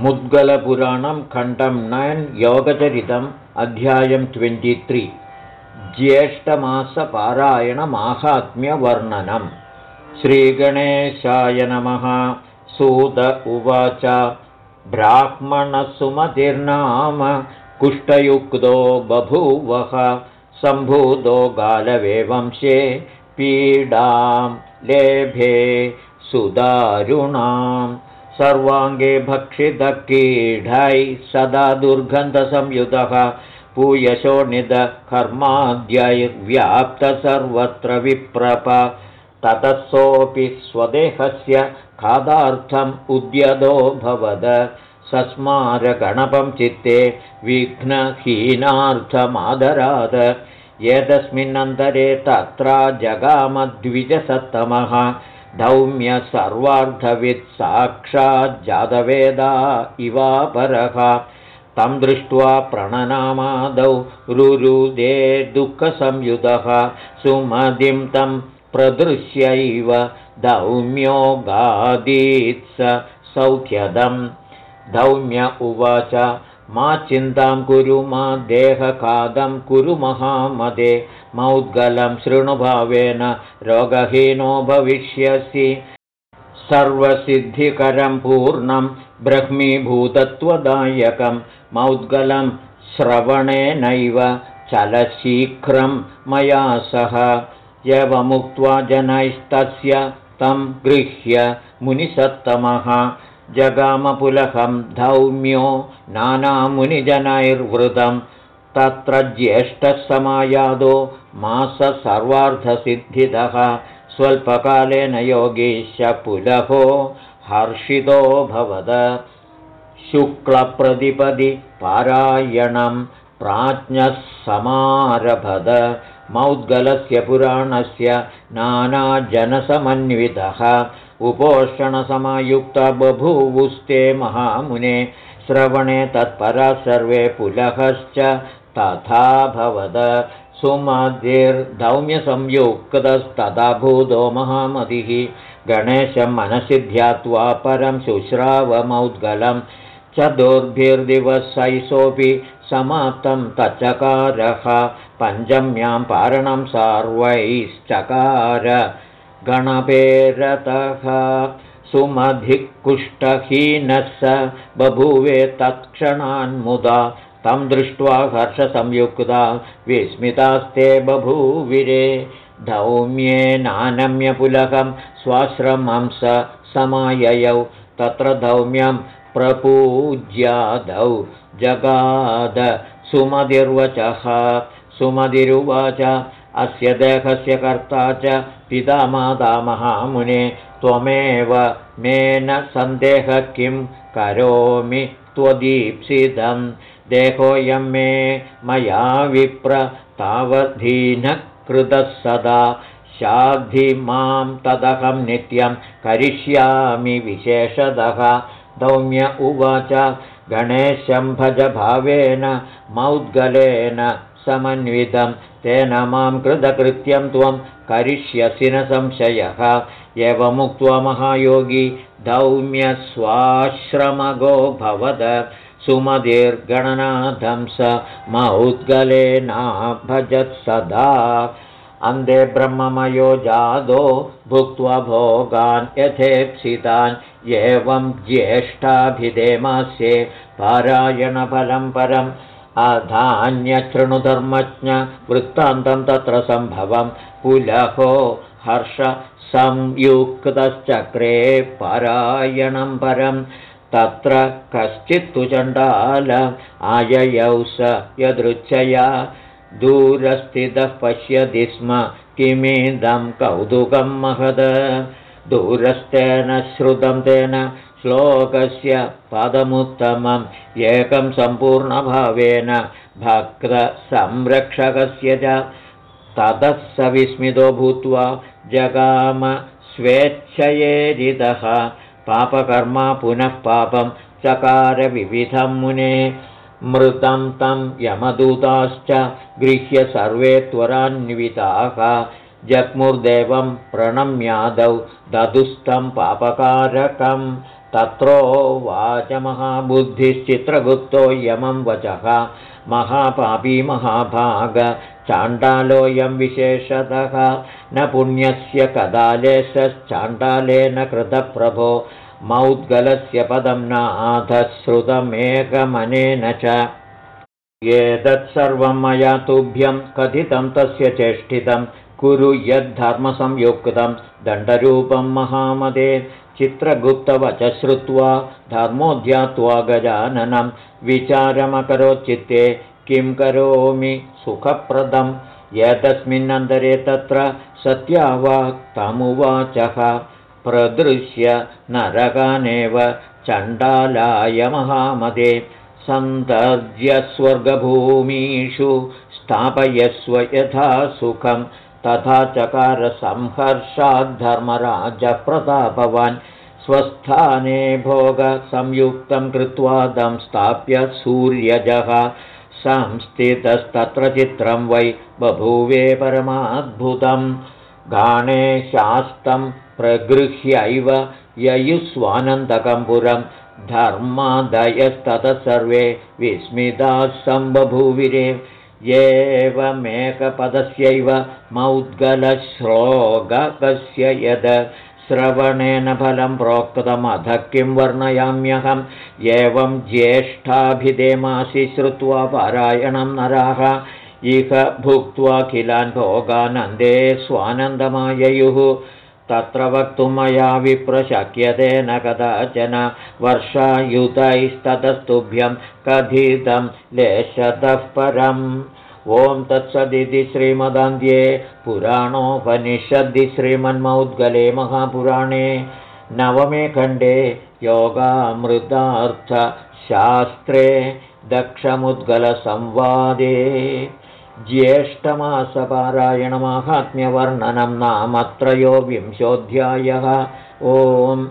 मुद्गलपुराणं खण्डं नयन् योगचरितम् अध्यायं ट्वेण्टित्रि ज्येष्ठमासपारायणमाहात्म्यवर्णनम् श्रीगणेशाय नमः। सूत उवाच। ब्राह्मणसुमतिर्नाम। कुष्ठयुक्तो बभूवः। सम्भूतो गालवे वंशे। पीडां लेभे सुदारुणाम् सर्वाङ्गे भक्षितकीढै सदा दुर्गन्धसंयुतः पूयशोणितकर्माद्यैर्व्याप्त सर्वत्र विप्रप। ततः सोऽपि स्वदेहस्य खादार्थम् उद्यतो भवद। सस्मारगणपं चित्ते विघ्नहीनार्थमादराद। एतस्मिन्नन्तरे तत्र जगामद्विजसत्तमः धौम्य सर्वार्थवित् साक्षाज्जातवेदा इवापरः। तं दृष्ट्वा प्रणनामादौ रुरुदे दुःखसंयुतः सुमदिं तं प्रदृश्यैव धौम्यो गादीत्स सौख्यदं धौम्य उवाच मा चिन्तां कुरु मा देहखादं कुरु महामदे। मौद्गलं शृणुभावेन रोगहीनो भविष्यसि। सर्वसिद्धिकरं पूर्णं ब्रह्मीभूतत्वदायकं। मौद्गलं श्रवणेनैव चलशीघ्रं मया सह। यवमुक्त्वा जनैस्तस्य तं गृह्य मुनिसत्तमः जगामपुलकं धौम्यो नानामुनिजनैर्वृतं तत्र ज्येष्ठसमायादो माससर्वार्धसिद्धितः स्वल्पकालेन योगीश पुलहो हर्षितो भवद। शुक्लप्रतिपदि पारायणं प्राज्ञः समारभद मौद्गलस्य पुराणस्य नानाजनसमन्वितः उपोषणसमयुक्त बभूवुस्ते महामुने श्रवणे तत्परा सर्वे पुलहश्च तथा भवद सुमधिर्धौम्यसंयुक्तस्तथा भूतो महामतिः। गणेशं मनसि ध्यात्वा परं शुश्रावमौद्गलं चतुर्भिर्दिवसैसोऽपि समाप्तं तच्चकारः पञ्चम्यां पारणं सार्वैश्चकार गणपेरतः सुमधिकुष्ठहीनः स बभूवे तत्क्षणान्मुदा तं दृष्ट्वा हर्षसंयुक्ता विस्मितास्ते बभूविरे धौम्येनानम्यपुलकं स समाययौ तत्र धौम्यं प्रपूज्यादौ जगाद सुमतिर्वचः सुमतिरुवाच अस्य देहस्य कर्ता च पिता माता महामुने त्वमेव मे न सन्देहः किं करोमि त्वदीप्सितं देहोऽयं मे मया विप्र तावधीनः कृतः सदा। शाद्धि मां तदहं नित्यं करिष्यामि विशेषतः। दौम्य उवाच गणेशं भजभावेन मौद्गलेन समन्वितं तेन मां कृतकृत्यं त्वं करिष्यसि न संशयः। एवमुक्त्वा महायोगी दौम्यस्वाश्रमगो भवद। सुमतिर्गणनाथं स मौद्गलेनाभजत् सदा। अन्धे ब्रह्ममयो जादो भुक्त्वा भोगान् यथेप्सितान्। एवं ज्येष्ठाभिधेमास्ये पारायणफलं परम् अधान्यशृणुधर्मज्ञ वृत्तान्तं तत्र सम्भवं पुलहो हर्षसंयुक्तश्चक्रे परायणं परं। तत्र कश्चित्तु चण्डाल आययौ स यदृच्छया। दूरस्थितः पश्यति स्म किमिदं कौतुकं महद। दूरस्थेन श्रुतं तेन श्लोकस्य पदमुत्तमम् एकं सम्पूर्णभावेन भक्तसंरक्षकस्य च ततः स विस्मितो भूत्वा जगाम स्वेच्छयेरितः पापकर्मा पुनः पापं चकारविविधं मुने। मृतं तं यमदूताश्च गृह्य सर्वे त्वरान्विताः। जग्मुर्देवं प्रणम्यादौ ददुस्तं पापकारकं तत्रोवाचमहाबुद्धिश्चित्रगुप्तो यमं वचः। महापापी महाभाग। चाण्डालोऽयं विशेषतः। न पुण्यस्य कदालेशश्चाण्डालेन कृतप्रभो। मौद्गलस्य पदं नाधश्रुतमेकमनेन च। एतत्सर्वं मया तुभ्यं कथितं तस्य चेष्टितं। कुरु यद्धर्मसंयुक्तं दण्डरूपं महामदे चित्रगुप्तवच श्रुत्वा धर्मो ध्यात्वा गजाननं विचारमकरोच्चित्ते किं करोमि सुखप्रदम् एतस्मिन्नन्तरे तत्र सत्यावाक्तमुवाचः प्रदृश्य नरकानेव चण्डालाय महामदे सन्तर्ज्यस्वर्गभूमीषु स्थापयस्व यथा सुखं तथा चकारसंहर्षाद्धर्मराजप्रतापवान् स्वस्थाने भोगसंयुक्तं कृत्वा दं स्थाप्य सूर्यजः। संस्थितस्तत्र चित्रं वै बभूवे परमाद्भुतं गाणे शास्तं प्रगृह्यैव ययुस्वानन्दकं पुरं धर्मादयस्ततः सर्वे विस्मिताः सम्बभूविरे एवमेकपदस्यैव मौद्गलश्लोकस्य यद्। श्रवणेन फलं प्रोक्तमधः किं वर्णयाम्यहम्? एवं ज्येष्ठाभिधेमासि श्रुत्वा पारायणं नराः। इह भुक्त्वाखिलान् भोगानन्दे स्वानन्दमाययुः तत्र वक्तुं मया विप्रशक्यते न कदाचन वर्षायुतैस्ततस्तुभ्यं कथितं लेशतः परम्। ॐ तत्सदिति श्रीमदान्ध्ये पुराणोपनिषद्दि श्रीमन्मौद्गले महापुराणे नवमे खण्डे योगामृतार्थशास्त्रे दक्षमुद्गलसंवादे ज्येष्ठमासपारायणमाहात्म्यवर्णनं नाम त्रयोविंशोऽध्यायः. ओम्